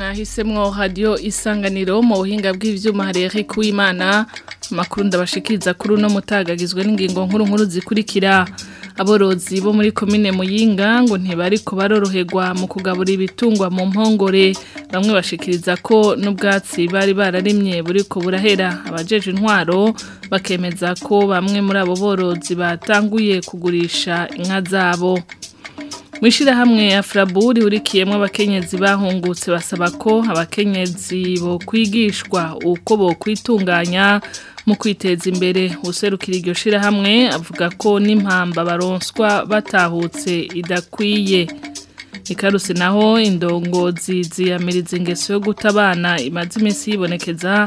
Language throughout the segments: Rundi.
mwahisemo hadiyo isanganiro mu buhinga bw'ibyuma hari kuw'imana amakuru ndabashikiriza kuri uno mutagagizwe n'ingingo nkuru nkuru zikurikira aborozi bo muri komine muyinga ngo ntibari ko baroroherwa mu kugabura ibitungwa mu mpongore bamwe bashikiriza ko n'ubwatsi bari bararimye buri ko burahera abajeje intwaro bakemeza ko bamwe muri abo borozi batanguye kugurisha inka zabo mu ishyirahamwe afuraburi urikiyemo abakenyezi bahungutse basaba ko abakenyezi bokwigishwa uko bokwitunganya mu kwiteza imbere userukira iryo shyirahamwe avuga ko n'impamba baronswa batahutse idakwiye ikarusi naho indongozi ziyamiriza ingeso yo guta abana imaze iminsi yibonekeza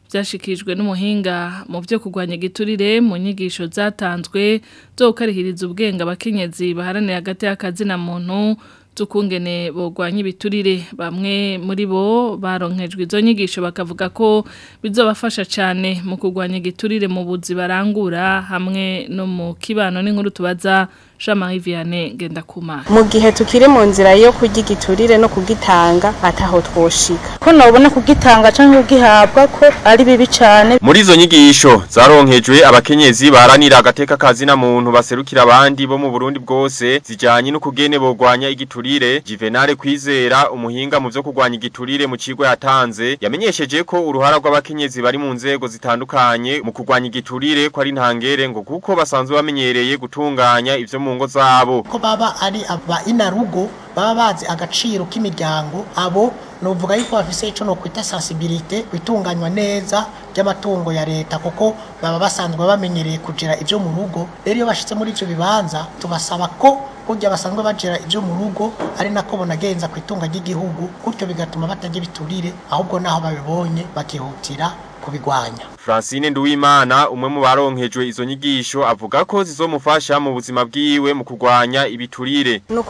byashikirijwe n'umuhinga mu byo kugwanya igiturire mu nyigisho zatanzwe zo gukarihiriza ubwenge abakenyezi baharanira hagati y'akazina muntu tukungene bogwanya ibiturire bamwe muri bo baronkejwe izo nyigisho bakavuga ko bizobafasha cyane mu kurwanya igiturire mu buzi barangura hamwe no mu kibano n'inkuru tubaza Jamarie Vianney Gendakumara mu gihe tukiri mu nzira yo kugigiturire no kugitanga ataho twoshika ko nobona kugitanga canke kugihabwa ko ari bibi cyane muri izo nyigisho zaronkejwe abakenyezi baranira agateka kazina muntu baserukira abandi bo mu Burundi bwose zijanye no kugene bogwanya igiturire Juvenal kwizera umuhinga mu byo kugwanya igiturire mu kigo yatanze yamenyesheje ko uruhara rw'abakenyezi bari mu nzego zitandukanye mu kugwanya igiturire ko ari ntangere ngo kuko basanzwe bamenyereye gutunganya ivyo mu mu ngo zabo ko baba ari aba inarugo baba bazi agaciro k'imiryango abo nuvuga yuko bafise ico no kwita sensibilité kwitunganywa neza by'amatungo ya leta kuko baba basanzwe bamenyereye kugira ibyo mu rugo rero iyo bashitse muri ivyo bibanza tubasaba ko burya basanzwe bagira ibyo mu rugo ari nako bonagenza ku itunga ry'igihugu gutyo bigatuma batagira biturire ahubwo naho babibonye bakihutira kubigwanya Francine Nduwimana umwe mu baronkejwe izo nyigisho avuga ko zizomufasha mu buzima bwiwe mu kugwanya ibiturire no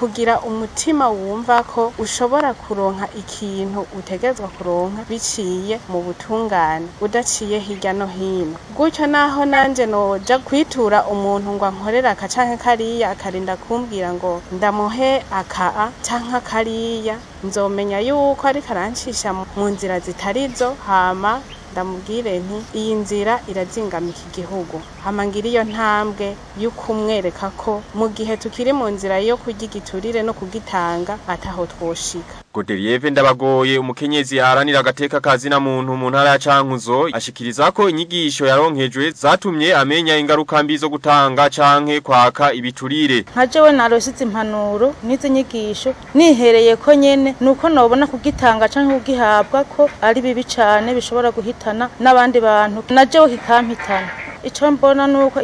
umutima wumva ko ushobora kuronka ikintu utegezwa kuronka biciye mu butungane udaciye hirya no hino gutyo naho nanje noja kwitura umuntu ngo ankorera aka canke kariya akarinda kumbwira ngo ndamuhe aka canke kariya nzomenya yuko ariko arancisha mu nzira zitarizo hama ndamubwire nti iyi nzira irazingama iki gihugu hamangira iyo ntambwe yo kumwereka ko mu gihe tukiri mu nzira yo kugigiturire no kugitanga ataho twoshika Godelieve ndabagoye umukenyezi aharanira agateka kazi na muntu mu ntara ya Cankuzo ashikiriza ko inyigisho yaronkejwe zatumye amenya ingaruka mbi zo gutanga canke kwaka ibiturire nka jewe narositse impanuro n'izi nyigisho nihereye ko nyene nuko nobona kugitanga canke kugihabwa ko ari bibi cane bishobora guhitana n'abandi bantu na jewe kikampitana icyo mbona ni uko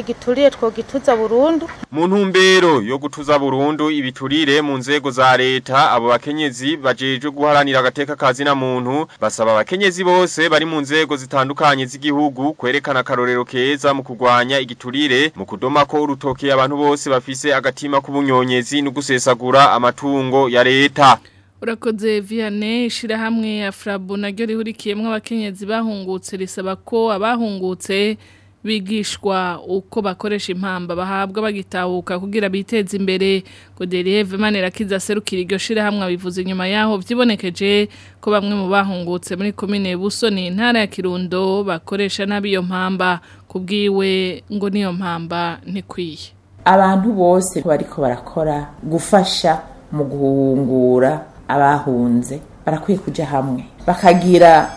twogituza burundu mu ntumbero yo gutuza burundu ibiturire mu nzego za leta abo bakenyezi bajeje guharanira agateka kazi na muntu basaba abakenyezi bose bari mu nzego zitandukanye z'igihugu kwerekana akarorero keza mu kurwanya igiturire mu kudoma ko urutoke abantu bose bafise agatima k'ubunyonyezi no gusesagura amatungo ya leta urakoze vianney ishyirahamwe ya furabo naryo rihurikiyemo abakenyezi bahungutse risaba ko abahungutse bigishwa uko bakoresha impamba bahabwa bagitahuka kugira biteze imbere Godelier Vemane Rakiza serukira iryo shire hamwe abivuze inyuma yaho vyibonekeje ko bamwe mu bahungutse muri commune Busoni ntara ya Kirundo bakoresha nabiyo mpamba kubwiwe ngo niyo mpamba ntikwiye abantu bose bariko barakora gufasha mu guhungura abahunze barakwiye kuja hamwe bakagira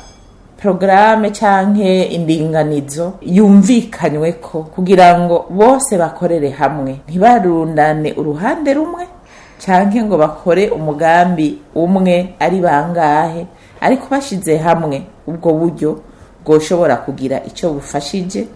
porogaramu cyangwa indinganizo yumvikanywe ko kugira ngo bose bakorere hamwe ntibarundane uruhande rumwe cyangwa ngo bakore umugambi umwe ari bangahe ariko bashyize hamwe ubwo buryo bwoshobora kugira icyo bufashije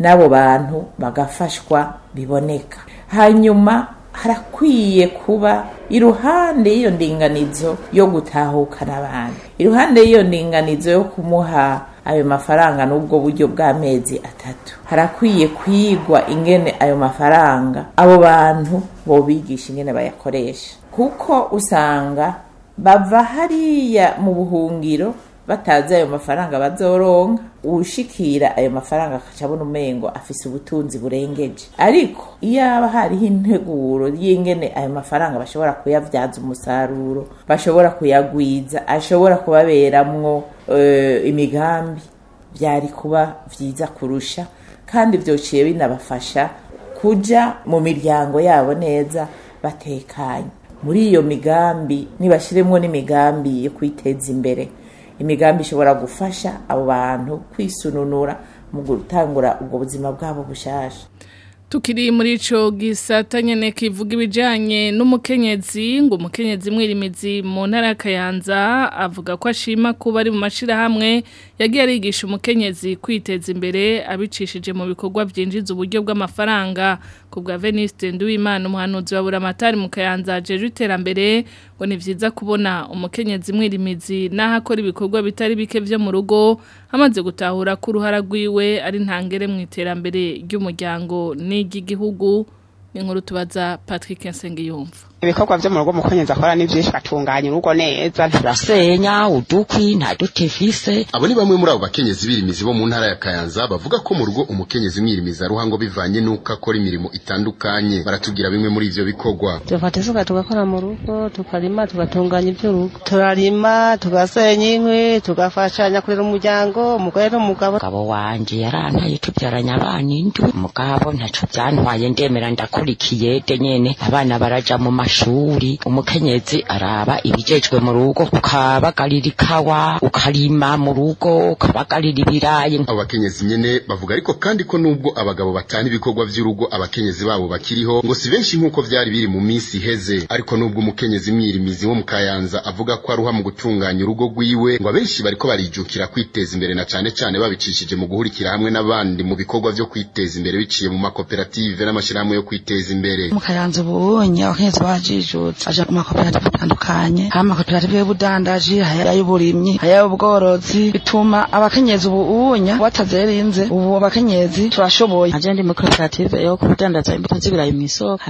n'abo bantu bagafashwa biboneka hanyuma harakwiye kuba iruhande y'iyo ndinganizo yo gutahukana abantu iruhande y'iyo ndinganizo yo kumuha ayo mafaranga n'ubwo buryo bw'amezi atatu harakwiye kwigwa ingene ayo mafaranga abo bantu bobigisha ingene bayakoresha kuko usanga bava hariya mu buhungiro batazi ayo mafaranga bazoronka ushikira ayo mafaranga akaca abona umengo afise ubutunzi burengeje ariko iyo hariho integuro y'ingene ayo mafaranga bashobora kuyabyaza umusaruro bashobora kuyagwiza ashobora kubaberamwo eh, imigambi byari kuba byiza kurusha kandi byociye binabafasha kuja mu miryango yabo neza batekanye muri iyo migambi nibashiremwo n'imigambi yo kwiteza imbere imigambi ishobora gufasha abo bantu kwisununura mu gutangura ubwo buzima bwabo bushyashya tukiri muri ico gisata nyene kivuga ibijanye n'umukenyezi ngo umukenyezi mwirimizi mu ntara kayanza avuga ko ashima kuba ari mu mashira hamwe yagiye arigisha umukenyezi kwiteza imbere abicishije mu bikorwa byinjiza uburyo bw'amafaranga ku bwa Veniste Nduwimana umuhanuzi wa buramatari mu kayanza je iterambere ngo ni byiza kubona umukenyezi mwirimizi naho akora ibikorwa bitari bike vyo mu rugo amaze gutahura ko uruhara rwiwe ari ntangere mu iterambere ry'umuryango ni igihugu ni tubaza Patrick Nsengiyumva ibikorwa byo mu rugo mukenyezi akora ni byinshi atunganya urugo neza turasenya uduki nta dutivise abo ni bamwe muri abo bakenyezi birimizi bo mu ntara ya kayanza bavuga ko mu rugo umukenyezi mwirimiza ruhango bivanye n'uko akora imirimo itandukanye baratubwira bimwe muri ivyo bikorwa dufata isuka tugakora mu rugo tukarima tugatunganya iby'urugo turarima tugasenya inkwi tugafashanya kurera umuryango umugore n'umugabo gabo wanje yarantaye tubyaranya abana indwi mugabo ntaco byantwaye ndemera ndakurikiye de nyene abana barajya mu mashuri ishuri umukenyezi araba ibijejwe mu rugo ukabagarira ikawa ukarima mu rugo ukabagarira ibirayi abakenyezi nyene bavuga ariko kandi ko nubwo abagabo batana ibikorwa by’urugo abakenyezi babo bakiriho ngo si benshi nk'uko byari biri mu minsi iheze ariko nubwo umukenyezi mwirimizi wo mu kayanza avuga ko aruha mu gutunganya urugo rwiwe ngo abenshi bariko barijukira kwiteza imbere na cyane cyane babicishije mu guhurikira hamwe n'abandi mu bikorwa byo kwiteza imbere biciye mu makoperative n'amashirahamwe yo kwiteza imbere mu kayanza ubonye abakenyezi n'ajijutse aje mu makoperative atandukanye hari amakoperative y'ubudandaji ay'uburimyi ay'ubworozi bituma abakenyezi ubu ubunya watazerinze ubu abakenyezi turashoboye aje ndi mu yo kudandaza imbuto z'ibirayi mu isoko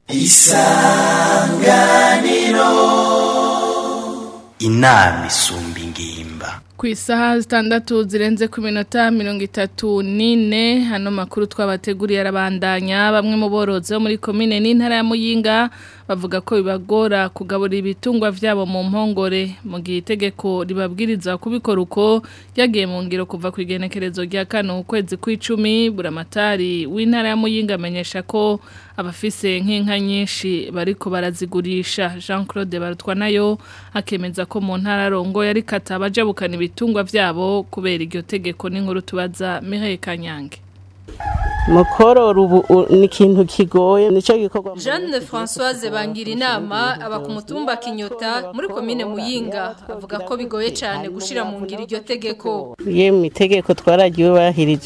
Isanganiro inama isumba ingimba ku isaha zitandatu zirenze ku minota mirongo itatu n'ine hano makuru twabateguriye arabandanya bamwe mu borozi bo muri komine n'intara ya muyinga bavuga ko bibagora kugaburira ibitungwa vyabo mu mpongore mu gihe itegeko ribabwiriza kubikora uko yagiye mu ngiro kuva ku igenekerezo rya kano ukwezi kw'icumi buramatari w'intara ya Muyinga amenyesha ko abafise nk'inka nyinshi bariko barazigurisha Jean Claude barutwa nayo akemeza ko mu ntara rongo yari kata bajabukana ibitungwa vyabo kubera iryo tegeko n'inkuru tubaza Mireille Kanyange mukorora ubu ni ikintu kigoye nicyo gikorwa jeanne Françoise bangira inama aba ku mutumba kinyota muri komine muyinga avuga ko bigoye cyane gushyira mu ngiro iryo tegeko yemwe itegeko twaragiwe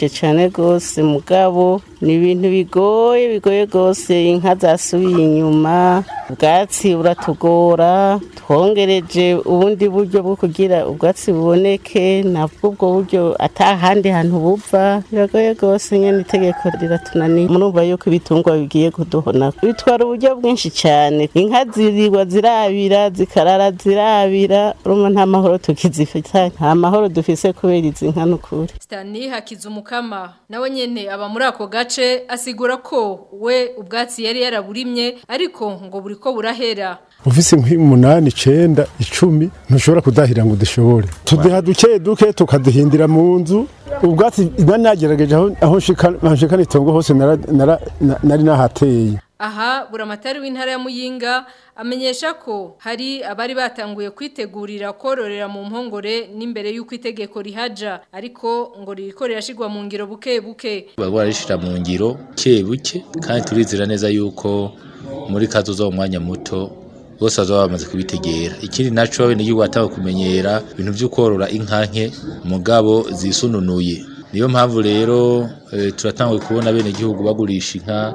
cyane rwose mugabo ni ibintu bigoye bigoye rwose inka zasubiye inyuma ubwatsi buratugora twongereje ubundi buryo bwo kugira ubwatsi buboneke nabwo ubwo buryo atahandi hantu bupfa biragoye rwose nyine itegeko riratunaniye murumva yuko ibitungwa bigiye kuduhona bitwara uburyo bwinshi cyane inka ziriwa zirabira zikarara zirabira rumwe nta mahoro tukizifite nta mahoro dufise kubera izi nka n'ukuri sitani hakiza umukama nawe nyine aba muri ako gace asigura ko we ubwatsi yari yaraburimye ariko ngo buri ko burahera ufise nk'umunani icyenda icumi ntushobora kudahira ngo udashobore tuduha duke duke tukaduhindira mu nzu ubwatsi nagerageje aho nshikana itongo hose nari nahateye aha buramatari w'intara ya muyinga amenyesha ko hari abari batanguye kwitegurira kororera mu mpongore n'imbere y'uko itegeko rihaja ariko ngo rikorera shigwa mu ngiro buke buke barishira mu ngiro buke buke kandi turizira neza yuko muri kazo z’umwanya muto bose bazaba bamaze kubitegera ikindi naco abenegihugu batanga kumenyera ibintu byo korora inka nke mugabo zisununuye niyo mpamvu rero eh, turatanguye kubona bene abenegihugu bagurisha inka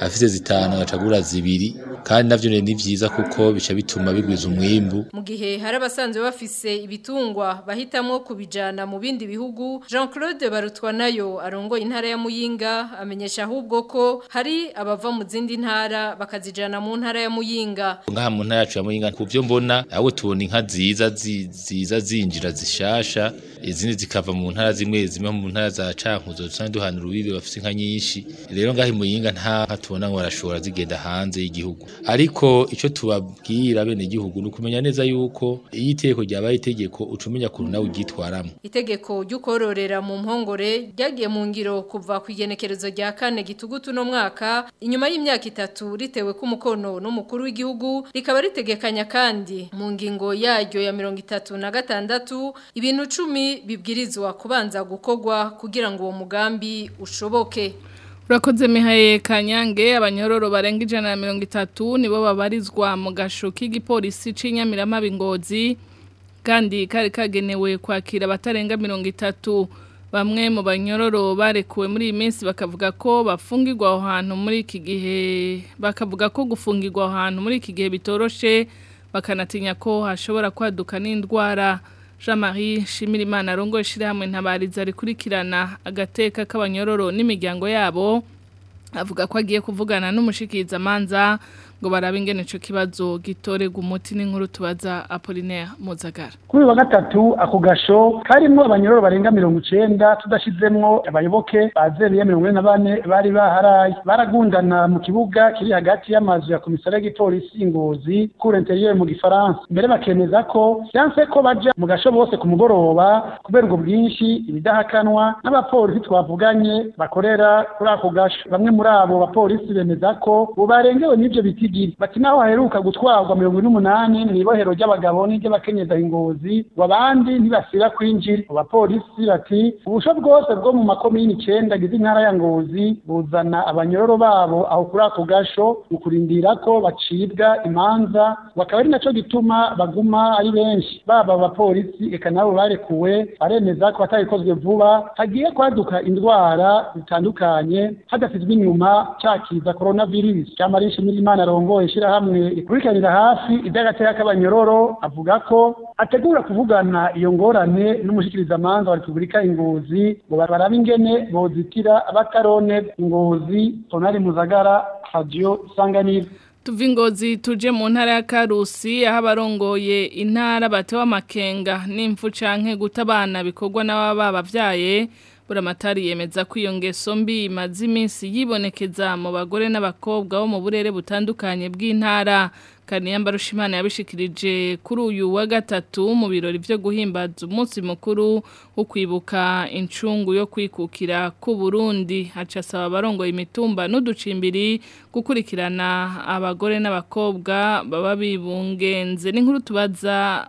afise zitanu agacagura zibiri kandi navyo ni byiza kuko bica bituma bigwiza umwimbu mu gihe hari abasanzwe bafise ibitungwa bahitamo kubijana mu bindi bihugu Jean-Claude barutwa nayo arongo intara ya Muyinga amenyesha ahubwo ko hari abava mu zindi ntara bakazijana mu ntara ya Muyinga ngaha mu ntara ya Muyinga kuvyo mbona aho tubona inka nziza ziza zinjira zishasha izindi zikava mu ntara zimwe zimwe mu ntara za cankuzo dusanga duhana urubibe bafite inka nyinshi rero ngaho imuyinga nta nka tubona ngo barashobora zigenda hanze y'igihugu ariko icyo tubabwira bene igihugu ni ukumenya neza yuko iyo itegeko ryabaye itegeko uca umenya ukuntu nawe uryitwaramo itegeko ryo kororera mu mpongore ryagiye mu ngiro kuva ku igenekerezo rya kane gitugutu no mwaka inyuma y'imyaka itatu ritewe ku mukono n'umukuru w'igihugu rikaba ritegekanya kandi mu ngingo yaryo ya mirongo itatu na gatandatu ibintu cumi bibwirizwa kubanza gukogwa kugira ngo uwo mugambi ushoboke urakoze mihaye kanyange abanyororo barenga ijana na mirongo itatu nibo babarizwa mu gasho k'igipolisi cy'inyamiramabi ngozi kandi kari kagenewe kwakira batarenga mirongo itatu bamwe mu banyororo barekuwe muri iyi minsi bakavuga ko bafungirwa aho hantu muri iki gihe bakavuga ko gufungirwa aho hantu muri iki gihe bitoroshe bakanatinya ko hashobora kwaduka n'indwara jean marie shimirimana arongo ishyirahamwe ntabariza rikurikirana agateka k'abanyororo n'imiryango yabo avuga ko agiye kuvugana n'umushyikirizamanza ngo barabe ingene ico kibazo gitorega umuti n'inkuru tubaza Apollinaire Muzagara kuri wa gatatu ako gasho karimwo abanyororo barenga 90 tudashizemmo abayoboke na 44 bari baharaye baragundana mu kibuga kiri hagati y'amazu ya komisariya y'igipolisi ingozi kuri interieur mu gifaransa mbere bakemeza ko byanse ko baja mu gasho bose ku mugoroba kubera ubwo bwinshi ibidahakanwa n'abapolisi twavuganye bakorera kuri ako gasho bamwe muri abo bapolisi bemeza ko ubu barengewe biti ibiri bakina haheruka gutwarwa mirongo ine n'umunani mw'ibohero ry'abagabo n'iry'abakenyezi ingozi ngo abandi ntibasira kwinjira abapolisi bati ubusho bwose bwo mu makomini icenda agize intara ya ngozi buzana abanyororo babo aho kuri ako gasho mu kurindira ko bacibwa imanza bakaba ari naco gituma baguma ari benshi baba abapolisi eka nabo barekuwe baremeza ko batabikozwe vuba hagiye kwaduka indwara zitandukanye hadasizwe inyuma ca kiza coronavirus camarisha nyirimana arongoye ishyirahamwe ikurikiranira hafi iby'agateka k'abanyororo avuga ko ategura kuvugana iyo ngorane n'umushyikirizamanza wa repubulika ingozi ngo barabe ingene bozitira batarone ingozi tonari muzagara radiyo isanganiro tuva ingozi tuje mu ntara ya karusi aho abarongoye intara batewe amakenga n'imfu canke guta abana bikorwa n'ababa babavyaye buramatari yemeza ko iyo mbi imaze iminsi yibonekeza mu bagore n'abakobwa bo mu burere butandukanye bw'intara kaniyamba rushimana yabishikirije kuri uyu wa gatatu mu birori byo guhimbaza umunsi mukuru wo kwibuka incungu yo kwikukira ku Burundi haca asaba abarongoye imitumba n'uducimbiri gukurikirana abagore n'abakobwa baba bibungenze n'inkuru tubaza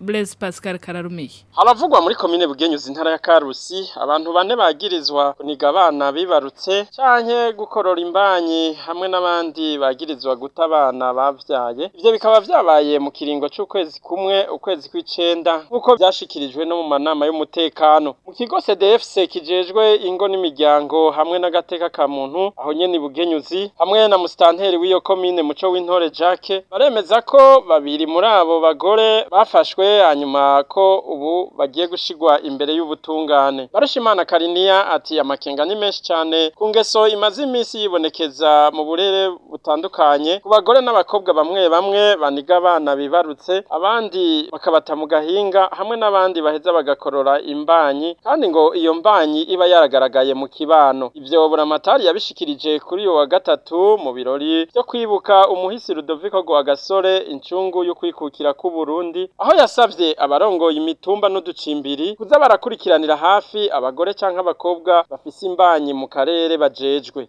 Blaise Pascal Kararumiye Haravugwa muri commune Bugenyuzi intara ya Karusi abantu bane bagirizwa kuniga abana bibarutse canke gukorora imbanyi hamwe n'abandi bagirizwa gutabana abana bavyaye ivyo bikaba byabaye mu kiringo cy'ukwezi kumwe ukwezi kw'icenda nkuko byashikirijwe no mu manama y'umutekano mu kigo CDFC kijejwe ingo n'imiryango hamwe n'agateka ka muntu aho nyene Bugenyuzi hamwe na mustanteri w'iyo commune muco w'intore Jacques baremeza ko babiri muri abo bagore bafashwe hanyuma ko ubu bagiye gushigwa imbere y'ubutungane barushimana kariniya ati amakenga ni menshi cyane ku ngeso imaze iminsi yibonekeza mu burere butandukanye ku bagore n'abakobwa bamwe bamwe baniga abana bibarutse abandi bakabata mu gahinga hamwe n'abandi baheza bagakorora imbanyi kandi ngo iyo mbanyi iba yaragaragaye mu kibano ibyo buramatari yabishikirije kuri uyu wa gatatu mu birori byo kwibuka umuhisi Ludovico Rwagasore incungu yo kwikukira k'u Burundi aho yasa yasabye abarongoye imitumba n'uducimbiri kuza barakurikiranira hafi abagore cyangwa abakobwa bafise imbanyi mu karere bajejwe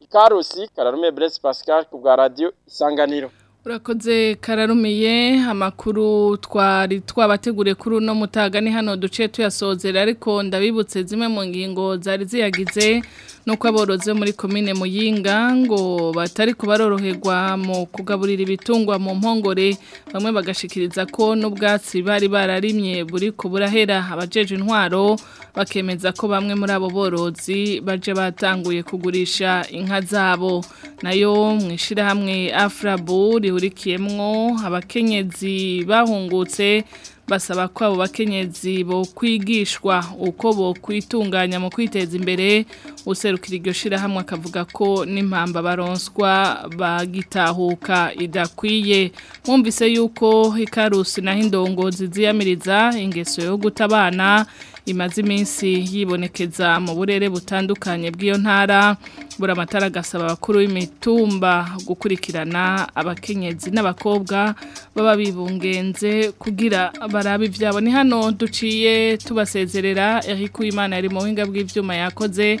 ikarusi kararume Blaise Pascal ku bwa radio isanganiro urakoze kararumiye amakuru twari twabateguriye kuri uno mutagane hano duce tuyasozera ariko ndabibutse zimwe mu ngingo zari ziyagize nuko aborozi muri komine muyinga ngo batari kubaroroherwa mu kugaburira ibitungwa mu mpongore bamwe bagashikiriza ko n'ubwatsi bari bararimye buri ku burahera abajeje intwaro bakemeza ko bamwe muri abo borozi baje batanguye kugurisha inka zabo nayo mu ishyirahamwe afurabu rihurikiyemwo abakenyezi bahungutse basaba ko abo bakenyezi bo kwigishwa uko bo kwitunganya mu kwiteza imbere userukira iryo shirahamwe akavuga ko n'impamba baronswa bagitahuka idakwiye mwumvise yuko hikarusi naho indongozi ziyamiriza ingeso yo gutabana imaze iminsi yibonekeza mu burere butandukanye bw'iyo ntara buri amatara agasaba abakuru b'imitumba gukurikirana abakenyezi n'abakobwa baba bibungenze kugira barabe ibyabo ni hano duciye tubasezerera Eric Uwimana yari mu buhinga bw'ibyuma yakoze